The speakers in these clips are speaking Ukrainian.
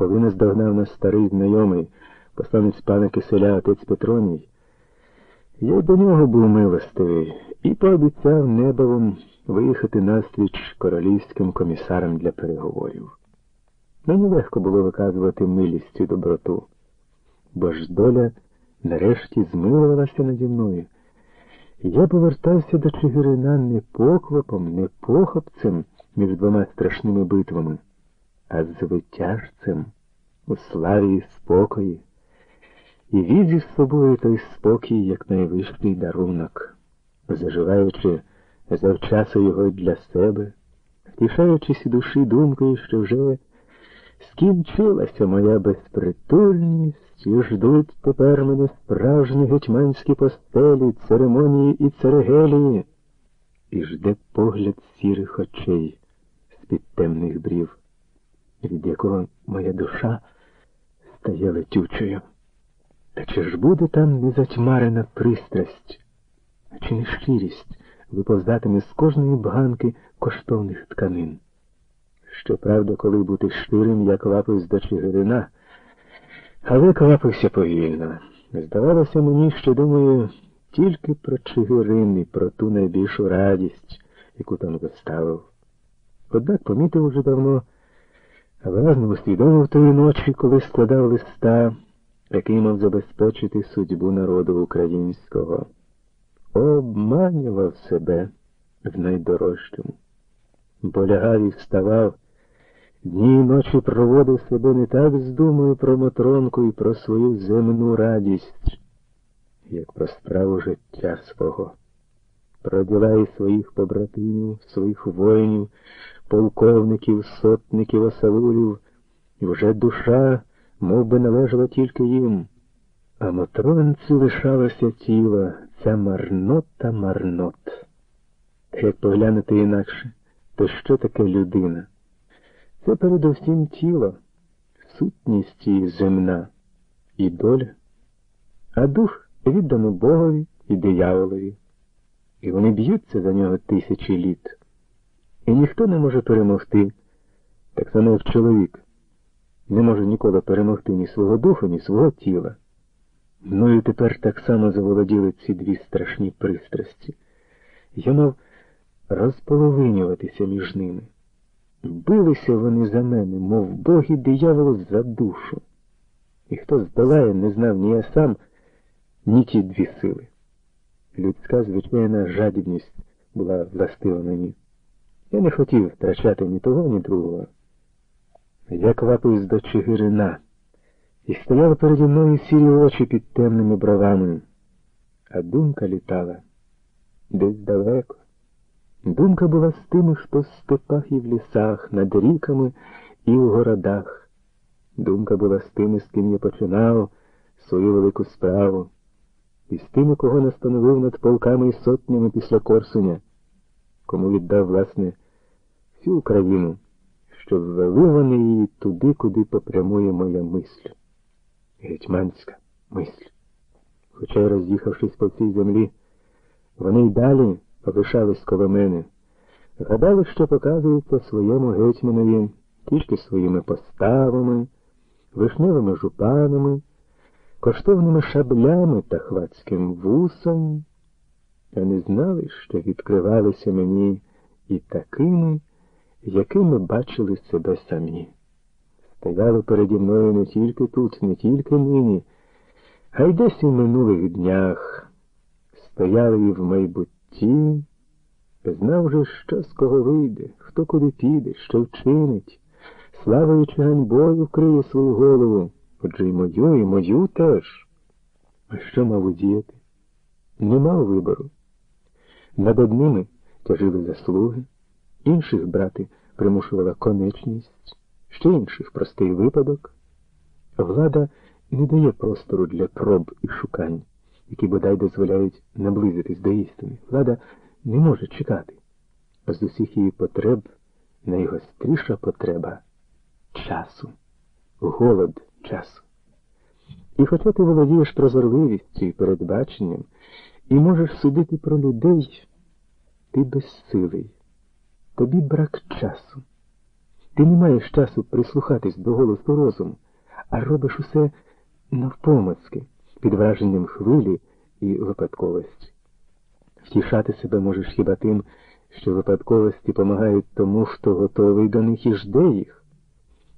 Коли наздогнав нас старий знайомий, посланець пана Киселя отець Петроній, я до нього був милостивий і пообіцяв небовом виїхати настріч королівським комісарам для переговорів. Мені легко було виказувати милість і доброту, бо ж доля нарешті змилувалася наді мною. Я повертався до Чигирина не поквапом, не похопцем між двома страшними битвами, а звитяжцем у славі і спокої, і віз із собою той спокій як найвищий дарунок, заживаючи завчасу його для себе, втішаючись душі думкою, що вже скінчилася моя безпритульність, і ждуть тепер мене справжні гетьманські постелі, церемонії і церегелії, і жде погляд сірих очей з-під темних брів, від якого моя душа стає летючою. Та чи ж буде там незатьмарена пристрасть, чи не щирість виповзатиме з кожної бганки коштовних тканин? Щоправда, коли бути щирим, я квапився до Чигирина, але квапився повільно. Здавалося мені, що думаю тільки про Чигирин і про ту найбільшу радість, яку там заставив. Однак помітив уже давно, а виразно усвідомив тої ночі, коли складав листа, який мав забезпечити судьбу народу українського. Обманював себе в найдорожчому. Бо лягав і вставав, дні й ночі проводив себе не так з думою про Матронку і про свою земну радість, як про справу життя свого, про діла і своїх побратимів, своїх воїнів, полковників, сотників, осавулів, і вже душа мов би, належала тільки їм. А Матронці лишалося тіло, ця марнота марнот. Та як поглянути інакше, то що таке людина? Це передовсім тіло, сутність її земна і доля, а дух віддано Богові і дияволові. І вони б'ються за нього тисячі літ. І ніхто не може перемогти, так само як чоловік. Не може ніколи перемогти ні свого духу, ні свого тіла. Мною тепер так само заволоділи ці дві страшні пристрасті. Я мав розполовинюватися між ними. Билися вони за мене, мов боги дияволу за душу. І хто здолає, не знав ні я сам, ні ті дві сили. Людська звичайна жадібність була властива мені. Я не хотів втрачати ні того, ні другого. Я квапився до Чигирина, і стояли переді мною сірі очі під темними бровами, а думка літала десь далеко. Думка була з тими, хто в степах і в лісах, над ріками і в городах. Думка була з тими, з ким я починав свою велику справу, і з тими, кого настановив над полками і сотнями після Корсуня, кому віддав, власне, всю Україну, щоб ввели вони її туди, куди попрямує моя мисль. Гетьманська мисль. Хоча, роз'їхавшись по всій землі, вони й далі полишались коло мене, гадали, що показують по своєму гетьманові тільки своїми поставами, вишневими жупанами, коштовними шаблями та хвацьким вусом, а не знали, що відкривалися мені і такими, якими бачили себе самі. Стояли переді мною не тільки тут, не тільки нині, а й десь у минулих днях, стояли і в майбутті, знав же, що з кого вийде, хто куди піде, що вчинить, славою чи ганьбою вкриє свою голову, отже й мою, і мою теж. А що мав удіяти? Не мав вибору. Над одними тяжили заслуги, інших брати примушувала конечність, ще інших простий випадок. Влада не дає простору для проб і шукань, які бодай дозволяють наблизитись до істини. Влада не може чекати. А з усіх її потреб найгостріша потреба часу, голод часу. І хоча ти володієш прозорливістю і передбаченням, і можеш судити про людей, ти безсилий, тобі брак часу. Ти не маєш часу прислухатись до голосу розуму, а робиш усе навпомацки, під враженням хвилі і випадковості. Втішати себе можеш хіба тим, що випадковості помагають тому, хто готовий до них і жде їх.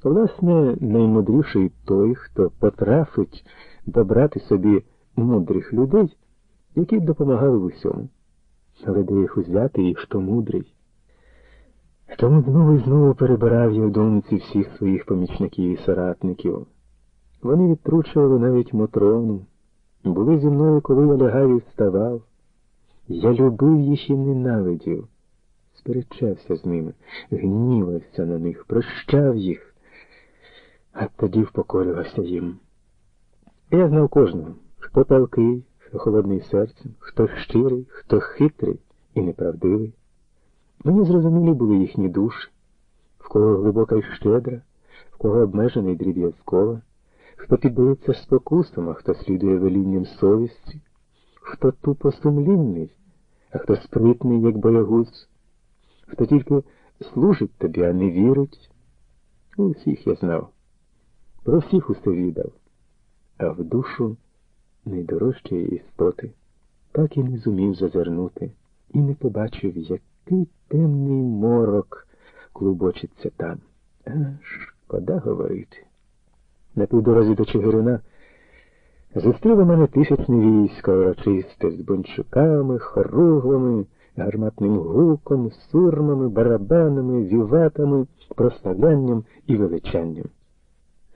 Власне, наймудріший той, хто потрафить добрати собі мудрих людей, які б допомагали в усьому. Але де їх узяти і хто мудрий? Тому знову і знову перебирав я в думці всіх своїх помічників і соратників. Вони відтручували навіть Мотрону, були зі мною, коли я лягав і вставав. Я любив їх і ненавидів, сперечався з ними, гнівався на них, прощав їх, а тоді впокорювався їм. Я знав кожного, хто палкий, хто холодний серцем, хто щирий, хто хитрий і неправдивий. Мені зрозумілі були їхні душі, в кого глибока і щедра, в кого обмежений дріб'язково, хто піддається спокусам, а хто слідує велінням совісті, хто тупо сумлінний, а хто спритний, як боягуз, хто тільки служить тобі, а не вірить. Усіх я знав. Про всіх усе віддав, а в душу найдорожчої істоти так і не зумів зазирнути і не побачив, який темний морок клубочиться там. А, шкода говорити. На півдорозі до Чигирина зустріло мене тисячне військо урочисте з бунчуками, хоруглами, гарматним гуком, сурмами, барабанами, віватами, прославлянням і величанням.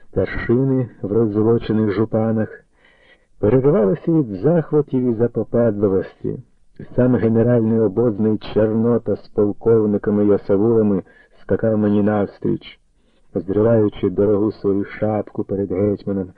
Старшини в роззолочених жупанах переривалися від захватів і запопадливості. Сам генеральний обозний Чорнота з полковниками Ясавулами скакав мені навстріч, зриваючи дорогу свою шапку перед гетьманом.